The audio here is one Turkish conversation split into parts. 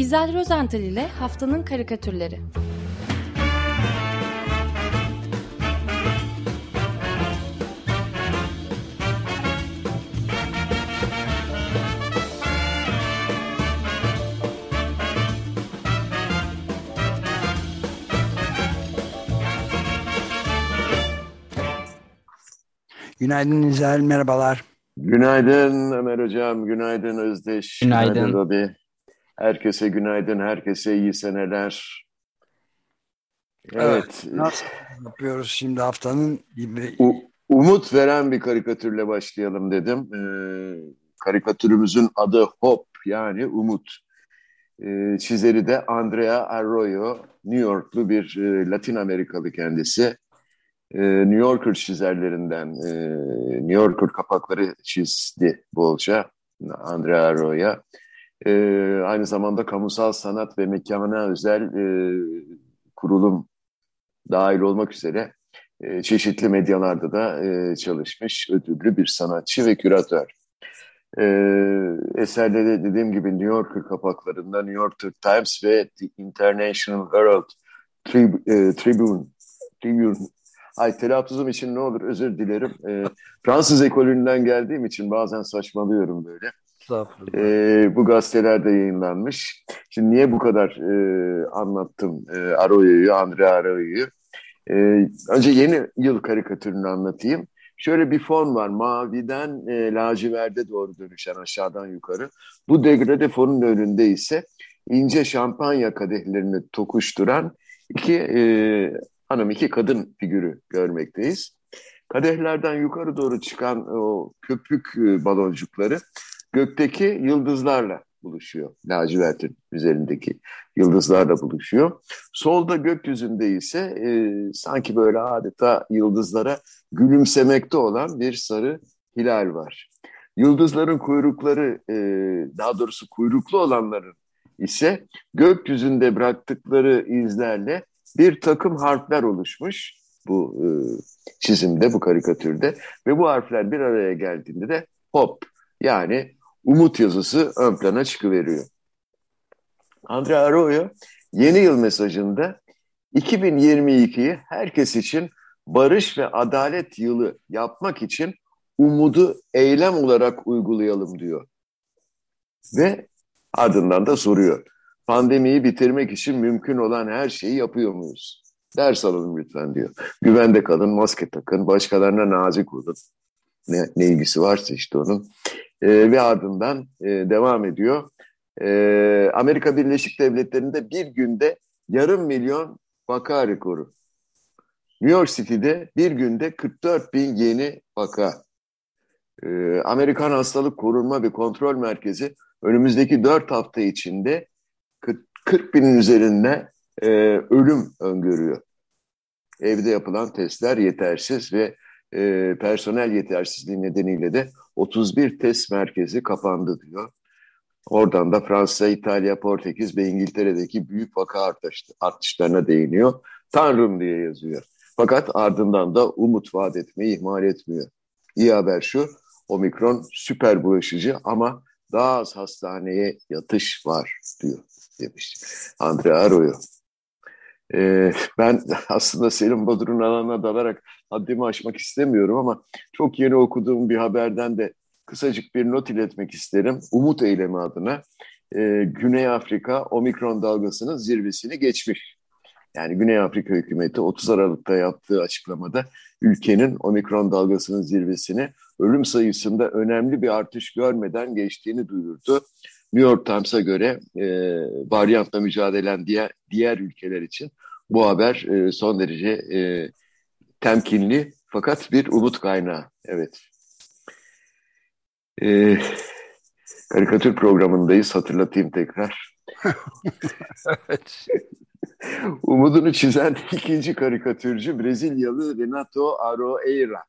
İzel Rozental ile Haftanın Karikatürleri Günaydın İzel, merhabalar. Günaydın Ömer Hocam, günaydın Özdeş, Günaydın. günaydın Robi. Herkese günaydın, herkese iyi seneler. Evet, Nasıl yapıyoruz şimdi haftanın gibi? u- umut veren bir karikatürle başlayalım dedim. Ee, karikatürümüzün adı Hop yani Umut. Ee, çizeri de Andrea Arroyo, New Yorklu bir e, Latin Amerikalı kendisi. Ee, New Yorker çizerlerinden, e, New Yorker kapakları çizdi bolca Andrea Arroyo. Ee, aynı zamanda kamusal sanat ve mekana özel e, kurulum dahil olmak üzere e, çeşitli medyalarda da e, çalışmış ödüllü bir sanatçı ve küratör. E, eserleri dediğim gibi New Yorker kapaklarında New York Times ve The International Herald Trib- e, Tribune, Tribune Ay telaffuzum için ne olur özür dilerim. E, Fransız ekolünden geldiğim için bazen saçmalıyorum böyle. E, bu gazetelerde yayınlanmış. Şimdi niye bu kadar e, anlattım e, Arroyo'yu, Andre Arroyo'yu? E, önce yeni yıl karikatürünü anlatayım. Şöyle bir fon var. Maviden e, laciverde doğru dönüşen aşağıdan yukarı. Bu degrade fonun önünde ise ince şampanya kadehlerini tokuşturan iki e, hanım, iki kadın figürü görmekteyiz. Kadehlerden yukarı doğru çıkan o köpük e, baloncukları gökteki yıldızlarla buluşuyor. Lacivertin üzerindeki yıldızlarla buluşuyor. Solda gökyüzünde ise e, sanki böyle adeta yıldızlara gülümsemekte olan bir sarı hilal var. Yıldızların kuyrukları, e, daha doğrusu kuyruklu olanların ise gökyüzünde bıraktıkları izlerle bir takım harfler oluşmuş bu e, çizimde, bu karikatürde ve bu harfler bir araya geldiğinde de hop yani umut yazısı ön plana çıkıveriyor. Andre Arroyo yeni yıl mesajında 2022'yi herkes için barış ve adalet yılı yapmak için umudu eylem olarak uygulayalım diyor. Ve ardından da soruyor. Pandemiyi bitirmek için mümkün olan her şeyi yapıyor muyuz? Ders alalım lütfen diyor. Güvende kalın, maske takın, başkalarına nazik olun. Ne, ne ilgisi varsa işte onun. Ee, ve ardından e, devam ediyor. Ee, Amerika Birleşik Devletleri'nde bir günde yarım milyon vaka rekoru. New York City'de bir günde 44 bin yeni vaka. Ee, Amerikan Hastalık Korunma ve Kontrol Merkezi önümüzdeki 4 hafta içinde 40 binin üzerinde e, ölüm öngörüyor. Evde yapılan testler yetersiz ve e, personel yetersizliği nedeniyle de 31 test merkezi kapandı diyor. Oradan da Fransa, İtalya, Portekiz ve İngiltere'deki büyük vaka artış, artışlarına değiniyor. Tanrım diye yazıyor. Fakat ardından da umut vaat etmeyi ihmal etmiyor. İyi haber şu, omikron süper bulaşıcı ama daha az hastaneye yatış var diyor demiş Andre Arroyo. Ee, ben aslında Selim Bodur'un alanına dalarak haddimi aşmak istemiyorum ama çok yeni okuduğum bir haberden de kısacık bir not iletmek isterim. Umut Eylemi adına e, Güney Afrika omikron dalgasının zirvesini geçmiş. Yani Güney Afrika hükümeti 30 Aralık'ta yaptığı açıklamada ülkenin omikron dalgasının zirvesini ölüm sayısında önemli bir artış görmeden geçtiğini duyurdu. New York Times'a göre e, varyantla mücadelen diğer, diğer ülkeler için bu haber e, son derece e, temkinli fakat bir umut kaynağı. Evet. E, karikatür programındayız hatırlatayım tekrar. evet. Umudunu çizen ikinci karikatürcü Brezilyalı Renato Aroeira.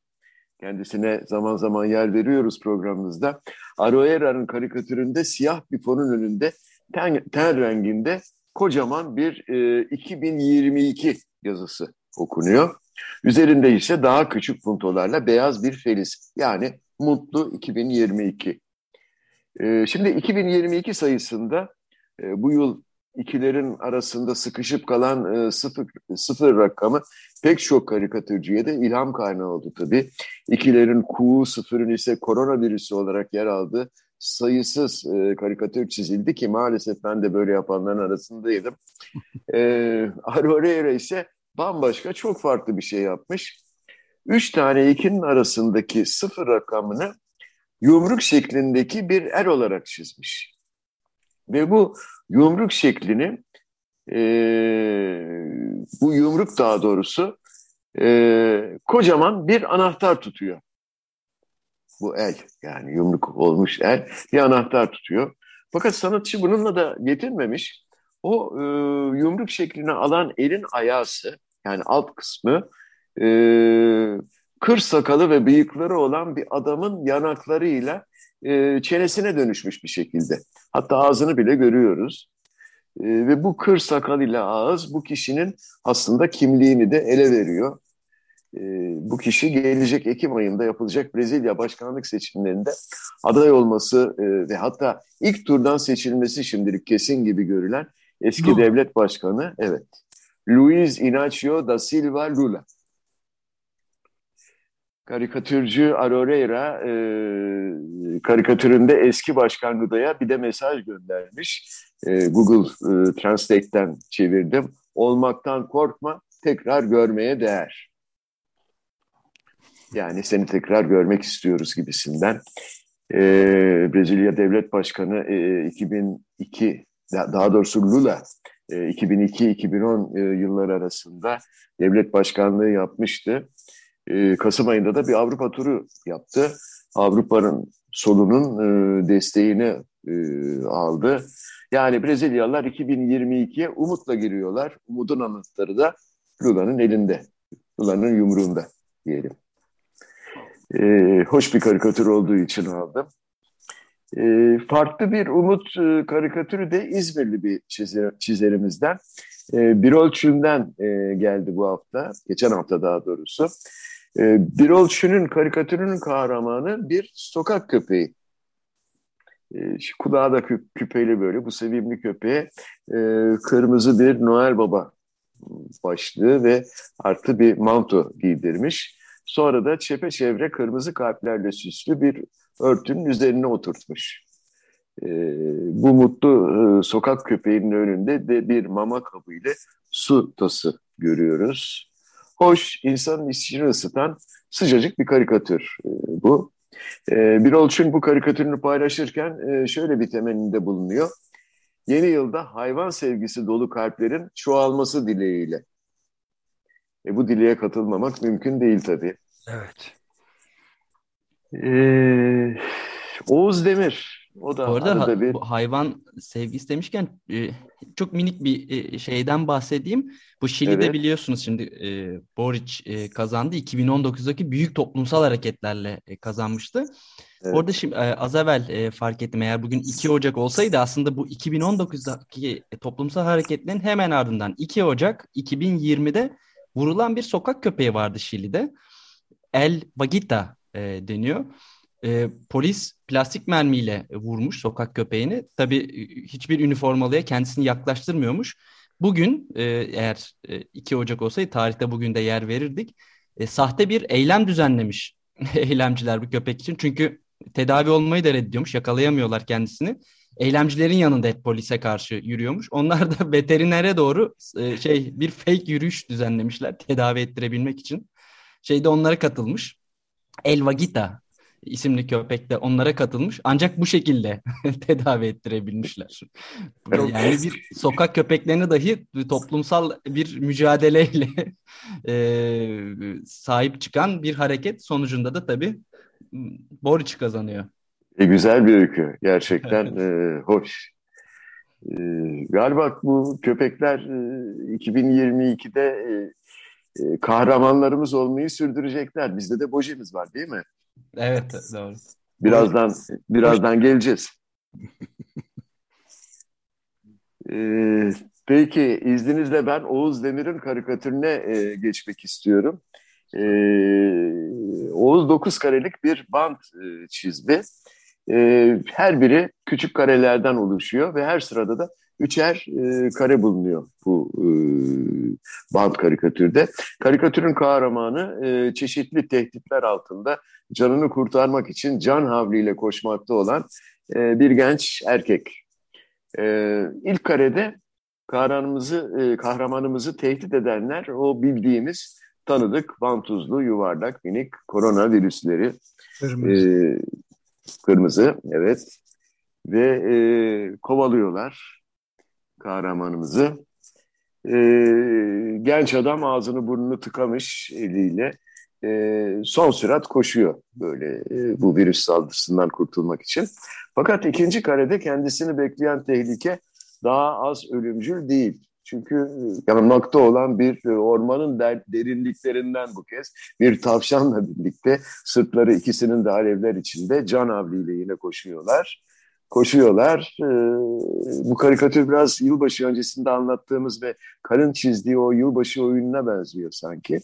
Kendisine zaman zaman yer veriyoruz programımızda. Aroeira'nın karikatüründe siyah bir fonun önünde ten, ten renginde kocaman bir e, 2022 yazısı okunuyor. Üzerinde ise daha küçük puntolarla beyaz bir feliz yani mutlu 2022. E, şimdi 2022 sayısında e, bu yıl ikilerin arasında sıkışıp kalan e, sıfır, sıfır rakamı pek çok karikatürcüye de ilham kaynağı oldu tabii. İkilerin kuğu sıfırın ise koronavirüsü olarak yer aldı. Sayısız e, karikatür çizildi ki maalesef ben de böyle yapanların arasındaydım. e, Aurora ise bambaşka çok farklı bir şey yapmış. Üç tane ikinin arasındaki sıfır rakamını yumruk şeklindeki bir er olarak çizmiş. Ve bu yumruk şeklini, e, bu yumruk daha doğrusu e, kocaman bir anahtar tutuyor. Bu el yani yumruk olmuş el bir anahtar tutuyor. Fakat sanatçı bununla da yetinmemiş. O e, yumruk şeklini alan elin ayası yani alt kısmı e, kır sakalı ve bıyıkları olan bir adamın yanaklarıyla e, çenesine dönüşmüş bir şekilde. Hatta ağzını bile görüyoruz. E, ve bu kır sakal ile ağız bu kişinin aslında kimliğini de ele veriyor. E, bu kişi gelecek Ekim ayında yapılacak Brezilya başkanlık seçimlerinde aday olması e, ve hatta ilk turdan seçilmesi şimdilik kesin gibi görülen eski Lula. devlet başkanı evet Luiz Inácio da Silva Lula karikatürcü Aroreira e, karikatüründe eski başkan Ruda'ya bir de mesaj göndermiş. E, Google e, Translate'ten çevirdim. Olmaktan korkma, tekrar görmeye değer. Yani seni tekrar görmek istiyoruz gibisinden. E, Brezilya Devlet Başkanı e, 2002, daha doğrusu Lula e, 2002-2010 e, yılları arasında devlet başkanlığı yapmıştı. E, Kasım ayında da bir Avrupa turu yaptı. Avrupa'nın solunun e, desteğini e, aldı. Yani Brezilyalılar 2022'ye umutla giriyorlar. Umudun anıtları da Lula'nın elinde. Lula'nın yumruğunda diyelim. E, hoş bir karikatür olduğu için aldım. E, farklı bir umut e, karikatürü de İzmirli bir çizer, çizerimizden. E, Birol Çün'den e, geldi bu hafta, geçen hafta daha doğrusu. E, Birol Çün'ün karikatürünün kahramanı bir sokak köpeği. E, kulağı da kü küpeli böyle bu sevimli köpeğe e, kırmızı bir Noel Baba başlığı ve artı bir manto giydirmiş. Sonra da çepeçevre kırmızı kalplerle süslü bir örtünün üzerine oturtmuş. E, bu mutlu e, sokak köpeğinin önünde de bir mama kabı ile su tası görüyoruz. Hoş, insanın içini ısıtan sıcacık bir karikatür e, bu. E, bir Olçun bu karikatürünü paylaşırken e, şöyle bir temelinde bulunuyor. Yeni yılda hayvan sevgisi dolu kalplerin çoğalması dileğiyle. E, bu dileğe katılmamak mümkün değil tabii. Evet. Ee, Oğuz Demir. O da Bu arada ha, bir... hayvan sevgisi demişken e, çok minik bir e, şeyden bahsedeyim. Bu Şili'de evet. biliyorsunuz şimdi e, Boric e, kazandı. 2019'daki büyük toplumsal hareketlerle e, kazanmıştı. Evet. Orada şimdi e, az evvel e, fark ettim eğer bugün 2 Ocak olsaydı aslında bu 2019'daki e, toplumsal hareketlerin hemen ardından 2 Ocak 2020'de vurulan bir sokak köpeği vardı Şili'de. El Vaguita e, deniyor. E, polis plastik mermiyle vurmuş sokak köpeğini. Tabii e, hiçbir üniformalıya kendisini yaklaştırmıyormuş. Bugün e, eğer e, 2 Ocak olsaydı tarihte bugün de yer verirdik. E, sahte bir eylem düzenlemiş eylemciler bu köpek için. Çünkü tedavi olmayı da reddediyormuş. Yakalayamıyorlar kendisini. Eylemcilerin yanında hep polise karşı yürüyormuş. Onlar da veterinere doğru e, şey bir fake yürüyüş düzenlemişler tedavi ettirebilmek için. Şeyde onlara katılmış. Elvagita isimli köpek de onlara katılmış. Ancak bu şekilde tedavi ettirebilmişler. Yani bir sokak köpeklerini dahi toplumsal bir mücadeleyle e, sahip çıkan bir hareket sonucunda da tabii Boric kazanıyor. E, güzel bir öykü. Gerçekten e, hoş. E, galiba bu köpekler e, 2022'de e, e, kahramanlarımız olmayı sürdürecekler. Bizde de Bojimiz var değil mi? Evet doğru. Birazdan birazdan geleceğiz. ee, peki izninizle ben Oğuz Demir'in karikatürüne e, geçmek istiyorum. Ee, Oğuz dokuz karelik bir bant e, çizdi. Ee, her biri küçük karelerden oluşuyor ve her sırada da üçer e, kare bulunuyor bu e, band karikatürde. Karikatürün kahramanı e, çeşitli tehditler altında canını kurtarmak için can havliyle koşmakta olan e, bir genç erkek. E, ilk karede kahramanımızı, e, kahramanımızı tehdit edenler o bildiğimiz tanıdık vantuzlu yuvarlak minik koronavirüsleri. Kırmızı. E, kırmızı evet ve e, kovalıyorlar kahramanımızı. E, genç adam ağzını burnunu tıkamış eliyle e, son sürat koşuyor böyle e, bu virüs saldırısından kurtulmak için. Fakat ikinci karede kendisini bekleyen tehlike daha az ölümcül değil. Çünkü e, yanmakta olan bir e, ormanın derinliklerinden bu kez bir tavşanla birlikte sırtları ikisinin de alevler içinde can avliyle yine koşuyorlar koşuyorlar. Ee, bu karikatür biraz yılbaşı öncesinde anlattığımız ve karın çizdiği o yılbaşı oyununa benziyor sanki.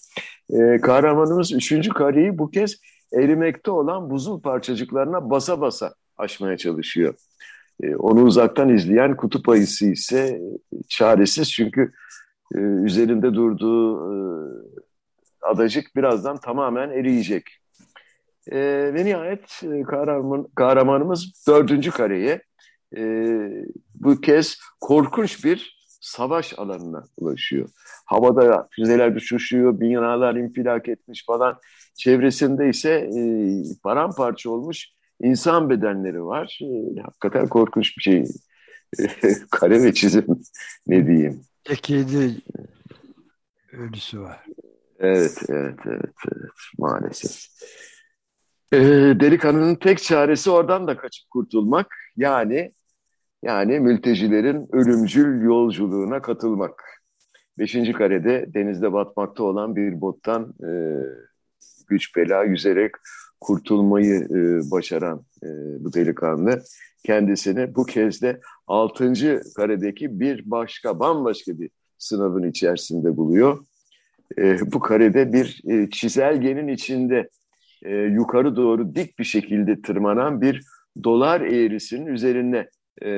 Ee, kahramanımız üçüncü kareyi bu kez erimekte olan buzul parçacıklarına basa basa aşmaya çalışıyor. Ee, onu uzaktan izleyen kutup ayısı ise çaresiz çünkü e, üzerinde durduğu e, adacık birazdan tamamen eriyecek. E, ve nihayet e, kahraman, kahramanımız dördüncü kareye e, bu kez korkunç bir savaş alanına ulaşıyor. Havada füzeler düşüşüyor, binalar infilak etmiş falan. Çevresinde ise e, paramparça olmuş insan bedenleri var. E, hakikaten korkunç bir şey. Kare ve çizim ne diyeyim. Kedi ölüsü var. Evet, evet, evet, evet maalesef. E, delikanlının tek çaresi oradan da kaçıp kurtulmak. Yani yani mültecilerin ölümcül yolculuğuna katılmak. Beşinci karede denizde batmakta olan bir bottan e, güç bela yüzerek kurtulmayı e, başaran e, bu delikanlı kendisini bu kez de altıncı karedeki bir başka bambaşka bir sınavın içerisinde buluyor. E, bu karede bir e, çizelgenin içinde e, yukarı doğru dik bir şekilde tırmanan bir dolar eğrisinin üzerine e,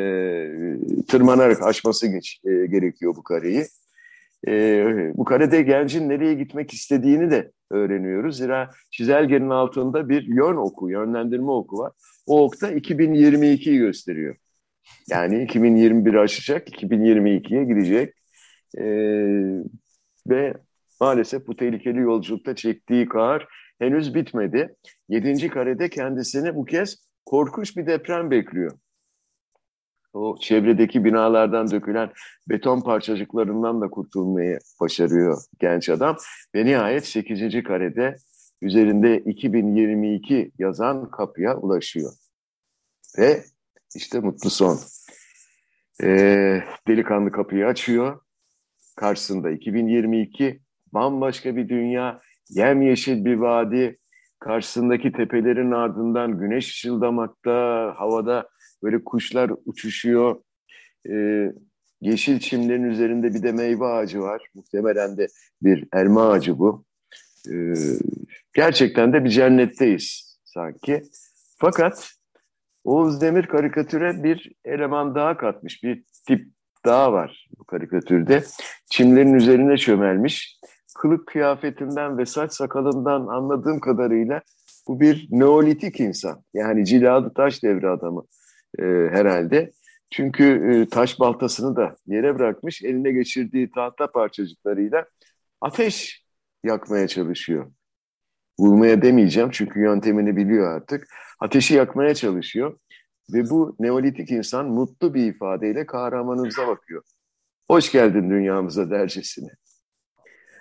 tırmanarak aşması geç, e, gerekiyor bu kareyi. E, bu karede gencin nereye gitmek istediğini de öğreniyoruz. Zira çizelgenin altında bir yön oku, yönlendirme oku var. O okta 2022'yi gösteriyor. Yani 2021 aşacak, 2022'ye gidecek. E, ve maalesef bu tehlikeli yolculukta çektiği kar henüz bitmedi. Yedinci karede kendisini bu kez korkunç bir deprem bekliyor. O çevredeki binalardan dökülen beton parçacıklarından da kurtulmayı başarıyor genç adam. Ve nihayet 8. karede üzerinde 2022 yazan kapıya ulaşıyor. Ve işte mutlu son. Ee, delikanlı kapıyı açıyor. Karşısında 2022 bambaşka bir dünya, yemyeşil bir vadi, karşısındaki tepelerin ardından güneş ışıldamakta, havada böyle kuşlar uçuşuyor. Ee, yeşil çimlerin üzerinde bir de meyve ağacı var. Muhtemelen de bir elma ağacı bu. Ee, gerçekten de bir cennetteyiz sanki. Fakat Oğuz Demir karikatüre bir eleman daha katmış, bir tip daha var bu karikatürde. Çimlerin üzerine çömelmiş kılık kıyafetinden ve saç sakalından anladığım kadarıyla bu bir neolitik insan. Yani ciladı taş devri adamı e, herhalde. Çünkü e, taş baltasını da yere bırakmış, eline geçirdiği tahta parçacıklarıyla ateş yakmaya çalışıyor. Vurmaya demeyeceğim çünkü yöntemini biliyor artık. Ateşi yakmaya çalışıyor. Ve bu neolitik insan mutlu bir ifadeyle kahramanımıza bakıyor. Hoş geldin dünyamıza dercesine.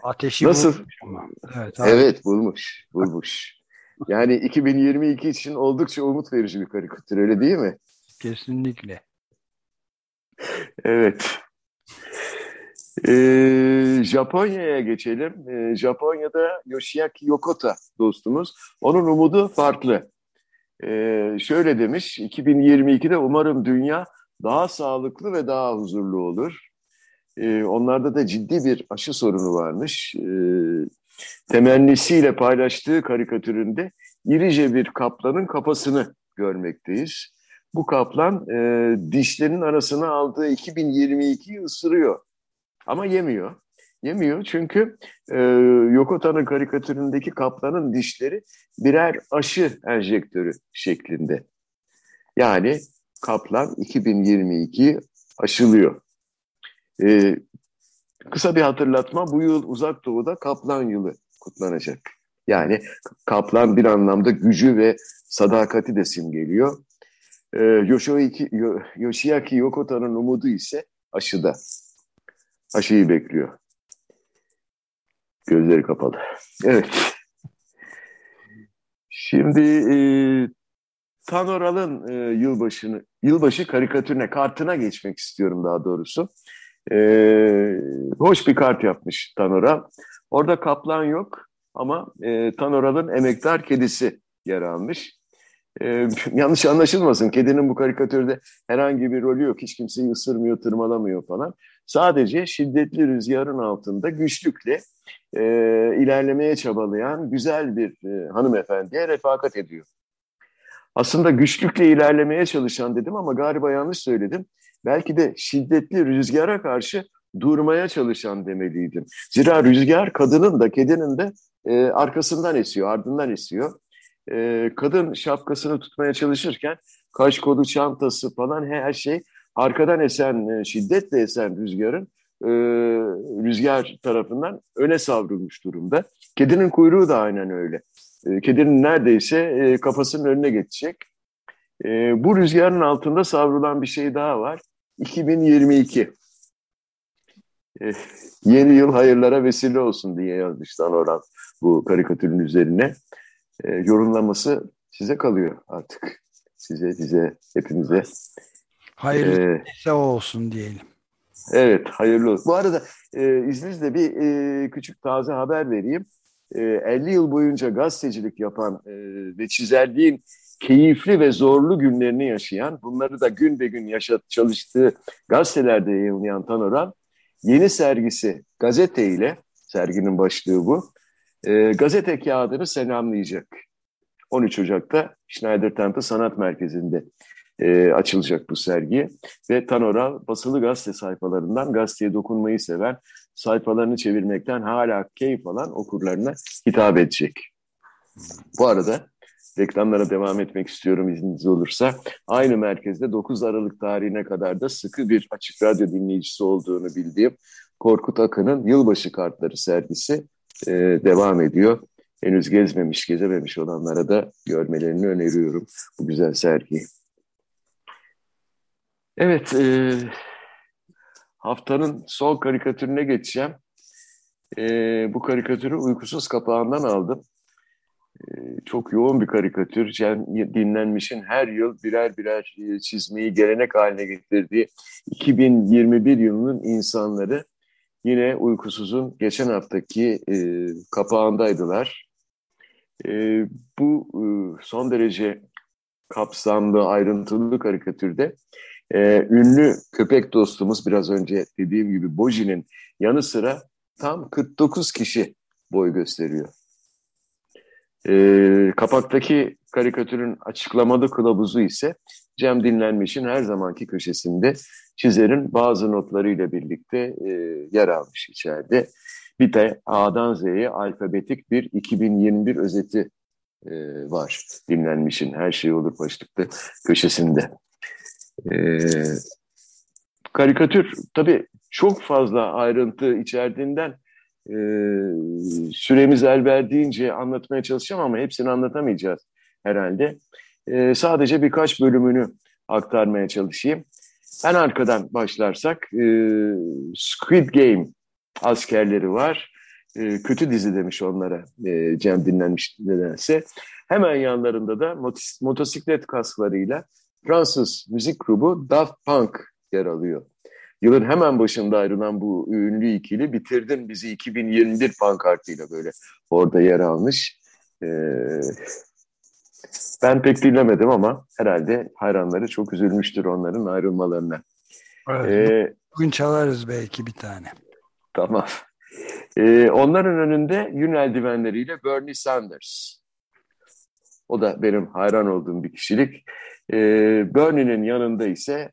Ateşi Nasıl? bulmuş ama. Evet, evet bulmuş, bulmuş. Yani 2022 için oldukça umut verici bir karikatür öyle değil mi? Kesinlikle. Evet. Ee, Japonya'ya geçelim. Ee, Japonya'da Yoshiaki Yokota dostumuz. Onun umudu farklı. Ee, şöyle demiş, 2022'de umarım dünya daha sağlıklı ve daha huzurlu olur. E, onlarda da ciddi bir aşı sorunu varmış. E, temennisiyle paylaştığı karikatüründe irice bir kaplanın kafasını görmekteyiz. bu kaplan e, dişlerinin arasına aldığı 2022'yi ısırıyor. Ama yemiyor. Yemiyor çünkü e, Yokota'nın karikatüründeki kaplanın dişleri birer aşı enjektörü şeklinde. Yani kaplan 2022 aşılıyor. E, kısa bir hatırlatma bu yıl uzak doğuda kaplan yılı kutlanacak. Yani kaplan bir anlamda gücü ve sadakati de simgeliyor. E, Yoshiaki, Yoshiaki Yokota'nın umudu ise aşıda. Aşıyı bekliyor. Gözleri kapalı. Evet. Şimdi e, Tanoral'ın e, yılbaşını, yılbaşı karikatürüne, kartına geçmek istiyorum daha doğrusu. E, hoş bir kart yapmış Tanoral. Orada kaplan yok ama e, Tanoral'ın emektar kedisi yer almış. E, yanlış anlaşılmasın, kedinin bu karikatürde herhangi bir rolü yok. Hiç kimseyi ısırmıyor, tırmalamıyor falan. Sadece şiddetli rüzgarın altında güçlükle e, ilerlemeye çabalayan güzel bir e, hanımefendiye refakat ediyor. Aslında güçlükle ilerlemeye çalışan dedim ama galiba yanlış söyledim. Belki de şiddetli rüzgara karşı durmaya çalışan demeliydim. Zira rüzgar kadının da kedinin de e, arkasından esiyor, ardından esiyor. E, kadın şapkasını tutmaya çalışırken kaş kolu, çantası falan her şey arkadan esen, e, şiddetle esen rüzgarın e, rüzgar tarafından öne savrulmuş durumda. Kedinin kuyruğu da aynen öyle. E, kedinin neredeyse e, kafasının önüne geçecek. E, bu rüzgarın altında savrulan bir şey daha var. 2022. E, yeni yıl hayırlara vesile olsun diye yazmışlar Orhan bu karikatürün üzerine. E, yorumlaması size kalıyor artık. Size, bize, hepimize. Hayırlı ee, olsun diyelim. Evet, hayırlı olsun. Bu arada e, izninizle bir e, küçük taze haber vereyim. E, 50 yıl boyunca gazetecilik yapan e, ve çizerliğin keyifli ve zorlu günlerini yaşayan, bunları da gün be gün yaşat, çalıştığı gazetelerde yayınlayan Tanoran, yeni sergisi gazete ile, serginin başlığı bu, e, gazete kağıdını selamlayacak. 13 Ocak'ta Schneider Temple Sanat Merkezi'nde e, açılacak bu sergi. Ve Tanoral basılı gazete sayfalarından gazeteye dokunmayı seven, sayfalarını çevirmekten hala keyif alan okurlarına hitap edecek. Bu arada reklamlara devam etmek istiyorum izniniz olursa. Aynı merkezde 9 Aralık tarihine kadar da sıkı bir açık radyo dinleyicisi olduğunu bildiğim Korkut Akın'ın Yılbaşı Kartları sergisi e, devam ediyor. Henüz gezmemiş, gezememiş olanlara da görmelerini öneriyorum bu güzel sergiyi. Evet, e, haftanın son karikatürüne geçeceğim. E, bu karikatürü uykusuz kapağından aldım. E, çok yoğun bir karikatür. Cem dinlenmişin her yıl birer birer e, çizmeyi gelenek haline getirdiği 2021 yılının insanları yine uykusuzun geçen haftaki e, kapağındaydılar. E, bu son derece kapsamlı, ayrıntılı karikatürde ünlü köpek dostumuz biraz önce dediğim gibi Boji'nin yanı sıra tam 49 kişi boy gösteriyor. E, kapaktaki karikatürün açıklamalı kılavuzu ise Cem Dinlenmiş'in her zamanki köşesinde çizerin bazı notlarıyla birlikte e, yer almış içeride. Bir de A'dan Z'ye alfabetik bir 2021 özeti e, var dinlenmişin her şey olur başlıklı köşesinde. E, karikatür tabii çok fazla ayrıntı içerdiğinden e, süremiz el verdiğince anlatmaya çalışacağım ama hepsini anlatamayacağız herhalde. E, sadece birkaç bölümünü aktarmaya çalışayım. En arkadan başlarsak e, Squid Game askerleri var. E, kötü dizi demiş onlara e, Cem dinlenmiş nedense. Hemen yanlarında da motosiklet kasklarıyla Fransız müzik grubu Daft Punk yer alıyor. Yılın hemen başında ayrılan bu ünlü ikili bitirdin bizi 2021 pankartıyla böyle orada yer almış. Ee, ben pek dinlemedim ama herhalde hayranları çok üzülmüştür onların ayrılmalarına. Evet, ee, bugün çalarız belki bir tane. Tamam. Ee, onların önünde yün eldivenleriyle Bernie Sanders. O da benim hayran olduğum bir kişilik. E, Bernie'nin yanında ise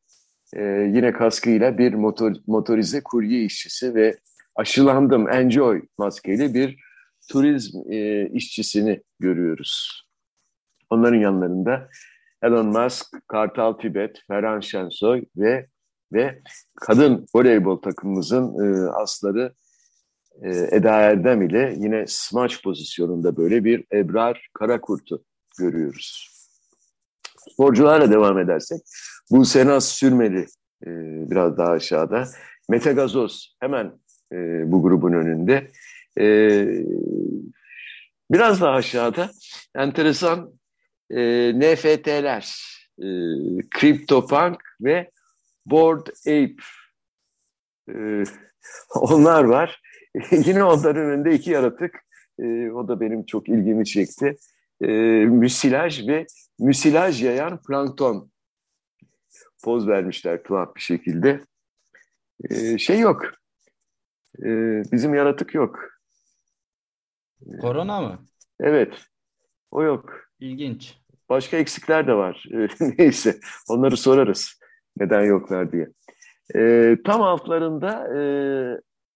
e, yine kaskıyla bir motor, motorize kurye işçisi ve aşılandım enjoy maskeli bir turizm e, işçisini görüyoruz. Onların yanlarında Elon Musk, Kartal Tibet, Ferhan Şensoy ve ve kadın voleybol takımımızın e, asları e, Eda Erdem ile yine smaç pozisyonunda böyle bir Ebrar Karakurt'u görüyoruz. Sporcularla devam edersek bu Senaz Sürmeli e, biraz daha aşağıda. Mete hemen e, bu grubun önünde. E, biraz daha aşağıda enteresan e, NFT'ler, e, CryptoPunk ve Board Ape e, onlar var. Yine onların önünde iki yaratık. E, o da benim çok ilgimi çekti. E, müsilaj ve müsilaj yayan plankton poz vermişler tuhaf bir şekilde. E, şey yok. E, bizim yaratık yok. Korona mı? Evet. O yok. İlginç. Başka eksikler de var. Neyse onları sorarız. Neden yoklar diye. E, tam altlarında e,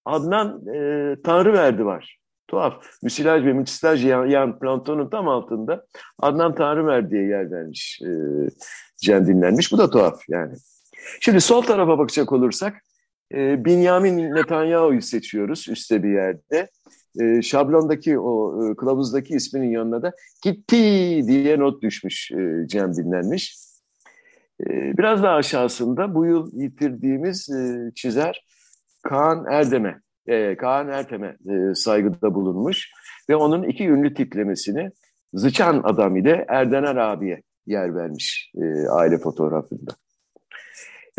Adnan e, Tanrıverdi var. Tuhaf. Müsilaj ve müsilaj yan, yan plantonun tam altında Adnan Tanrıverdi'ye yer vermiş. E, Cem dinlenmiş. Bu da tuhaf yani. Şimdi sol tarafa bakacak olursak e, Binyamin Netanyahu'yu seçiyoruz üstte bir yerde. E, şablondaki o e, kılavuzdaki isminin yanına da gitti diye not düşmüş e, Cem dinlenmiş. E, biraz daha aşağısında bu yıl yitirdiğimiz e, çizer Kaan Erdem'e, e, Kaan Ertem'e e, saygıda bulunmuş ve onun iki ünlü tiplemesini Zıçan adam ile Erdener abiye yer vermiş e, aile fotoğrafında.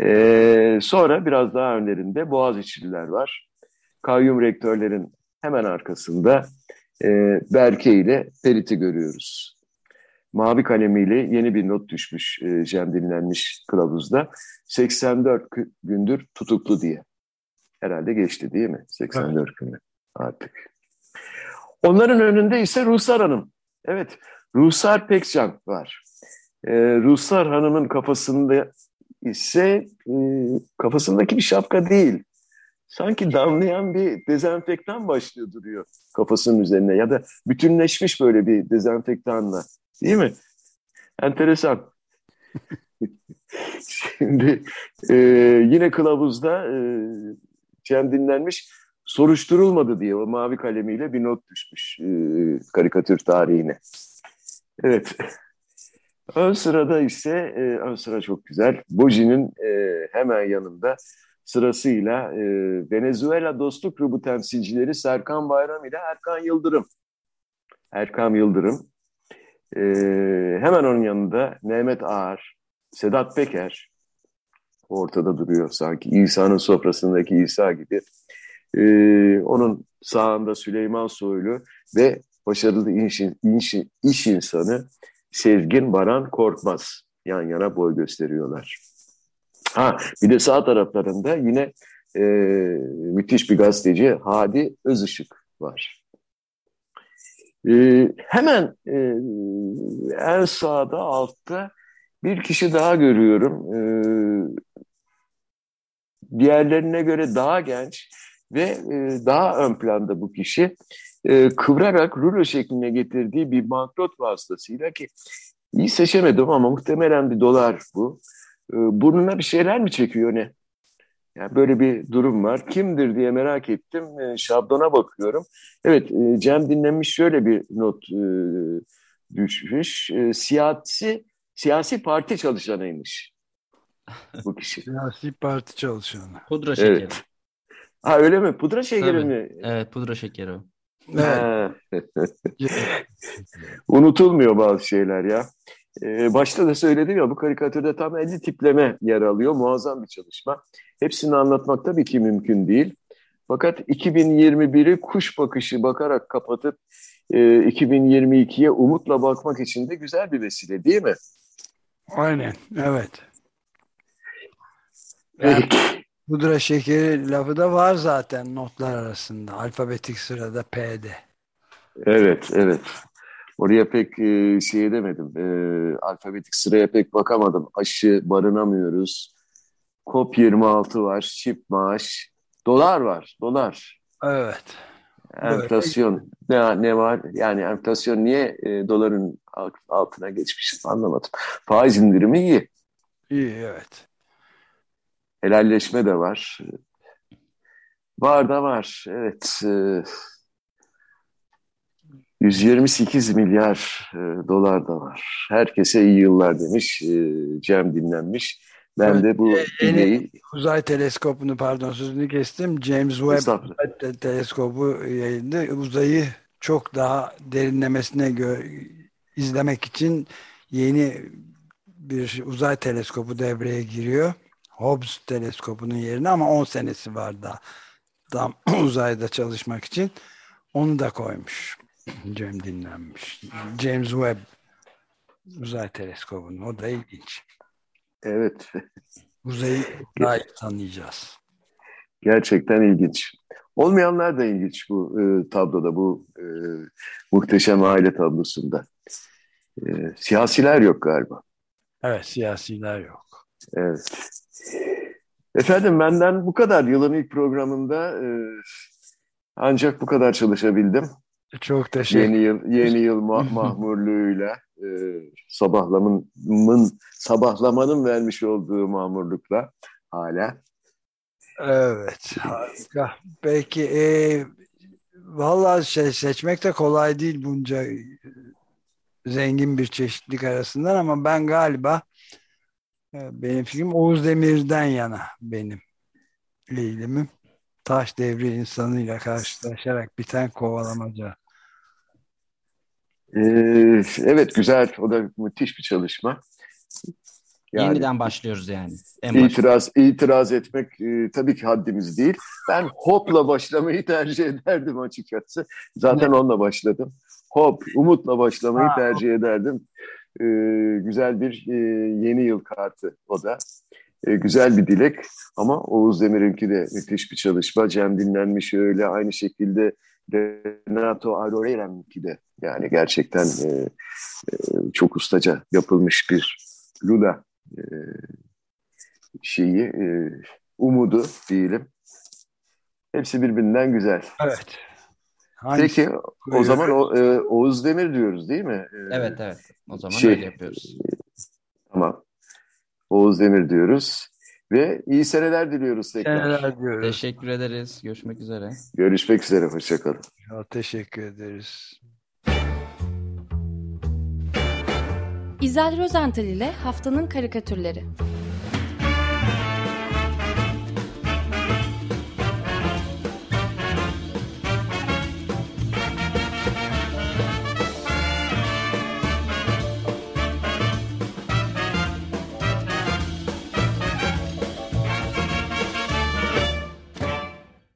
E, sonra biraz daha önlerinde Boğaziçi'liler var. Kayyum rektörlerin hemen arkasında e, Berke ile Perit'i görüyoruz. Mavi kalemiyle yeni bir not düşmüş e, Cem dinlenmiş kılavuzda. 84 gündür tutuklu diye. Herhalde geçti değil mi? 84 evet. günü artık. Onların önünde ise Ruhsar Hanım. Evet, Ruhsar Pekcan var. Ee, Ruhsar Hanım'ın kafasında ise e, kafasındaki bir şapka değil. Sanki damlayan bir dezenfektan başlıyor duruyor kafasının üzerine ya da bütünleşmiş böyle bir dezenfektanla. Değil mi? Enteresan. Şimdi e, yine kılavuzda e, Cem dinlenmiş soruşturulmadı diye o mavi kalemiyle bir not düşmüş e, karikatür tarihine. Evet. Ön sırada ise, e, ön sıra çok güzel. Boji'nin e, hemen yanında sırasıyla e, Venezuela Dostluk Grubu temsilcileri Serkan Bayram ile Erkan Yıldırım. Erkan Yıldırım. E, hemen onun yanında Mehmet Ağar, Sedat Peker ortada duruyor sanki İsa'nın sofrasındaki İsa gibi. E, onun sağında Süleyman Soylu ve başarılı iş, iş, iş insanı Sevgin Baran Korkmaz yan yana boy gösteriyorlar. Ha, bir de sağ taraflarında yine e, müthiş bir gazeteci Hadi Özışık var. E, hemen e, en sağda altta bir kişi daha görüyorum. E, diğerlerine göre daha genç ve e, daha ön planda bu kişi e, kıvrarak rulo şekline getirdiği bir banknot vasıtasıyla ki iyi seçemedim ama muhtemelen bir dolar bu. E, burnuna bir şeyler mi çekiyor ne? Yani böyle bir durum var. Kimdir diye merak ettim. E, şablona bakıyorum. Evet, e, Cem dinlemiş şöyle bir not e, düşmüş. E, siyasi siyasi parti çalışanıymış bu kişi. Siyasi parti çalışanı. Pudra şekeri. Evet. Ha öyle mi? Pudra şekeri Tabii. mi? Evet, pudra şekeri. Unutulmuyor bazı şeyler ya. Ee, başta da söyledim ya bu karikatürde tam 50 tipleme yer alıyor. Muazzam bir çalışma. Hepsini anlatmak tabii ki mümkün değil. Fakat 2021'i kuş bakışı bakarak kapatıp e, 2022'ye umutla bakmak için de güzel bir vesile değil mi? Aynen, evet. Yani, pudra şekeri lafı da var zaten notlar arasında. Alfabetik sırada P'de. Evet, evet. Oraya pek e, şey edemedim. E, alfabetik sıraya pek bakamadım. Aşı, barınamıyoruz. COP26 var, çip maaş. Dolar var, dolar. Evet. Enflasyon ne, ne var? Yani enflasyon niye e, doların altına geçmiş anlamadım. Faiz indirimi iyi. İyi evet. Helalleşme de var. Var da var. Evet. E, 128 milyar e, dolar da var. Herkese iyi yıllar demiş. E, Cem dinlenmiş. Ben evet, de bu yeni uzay teleskopunu pardon sözünü kestim. James Webb te teleskobu yayında uzayı çok daha derinlemesine izlemek için yeni bir uzay teleskobu devreye giriyor. Hobbs teleskopunun yerine ama 10 senesi var daha tam uzayda çalışmak için. Onu da koymuş. Cem dinlenmiş. James Webb uzay teleskobunu. O da ilginç. Evet. Uzayı daha iyi tanıyacağız. Gerçekten ilginç. Olmayanlar da ilginç bu e, tabloda, bu e, muhteşem aile tablosunda. E, siyasiler yok galiba. Evet, siyasiler yok. Evet. Efendim benden bu kadar. Yılın ilk programında e, ancak bu kadar çalışabildim. Çok teşekkür Yeni yıl, yeni yıl mah mahmurluğuyla e, sabahlamın sabahlamanın vermiş olduğu mamurlukla hala. Evet, harika. Peki, e, vallahi şey, seçmek de kolay değil bunca zengin bir çeşitlik arasından ama ben galiba e, benim fikrim Oğuz Demir'den yana benim eğilimim. Taş devri insanıyla karşılaşarak biten kovalamaca. Ee, evet güzel. O da müthiş bir çalışma. Yani, Yeniden başlıyoruz yani. En itiraz başta. itiraz etmek e, tabii ki haddimiz değil. Ben hopla başlamayı tercih ederdim açıkçası. Zaten ne? onunla başladım. Hop, umutla başlamayı ha, tercih ederdim. E, güzel bir e, yeni yıl kartı o da. E, güzel bir dilek ama Oğuz Demir'inki de müthiş bir çalışma. Cem dinlenmiş öyle aynı şekilde Renato Aroreira'nınki de yani gerçekten e, e, çok ustaca yapılmış bir Lula e, şeyi e, umudu diyelim. Hepsi birbirinden güzel. Evet. Hangisi? Peki o zaman o, e, Oğuz Demir diyoruz değil mi? E, evet evet. O zaman şey, öyle yapıyoruz. E, tamam. Oğuz Demir diyoruz. Ve iyi seneler diliyoruz tekrar. Seneler diyoruz. Teşekkür ederiz. Görüşmek üzere. Görüşmek üzere. Hoşçakalın. Teşekkür ederiz. İzel Rozental ile Haftanın Karikatürleri